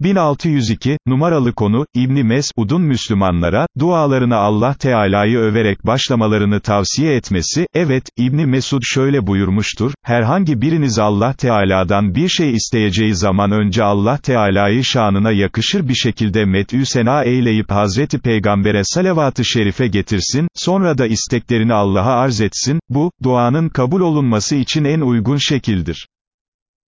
1602, numaralı konu, İbni Mesud'un Müslümanlara, dualarına Allah Teala'yı överek başlamalarını tavsiye etmesi, evet, İbni Mesud şöyle buyurmuştur, herhangi biriniz Allah Teala'dan bir şey isteyeceği zaman önce Allah Teala'yı şanına yakışır bir şekilde met'ü sena eyleyip Hazreti Peygamber'e salavat-ı şerife getirsin, sonra da isteklerini Allah'a arz etsin, bu, duanın kabul olunması için en uygun şekildir.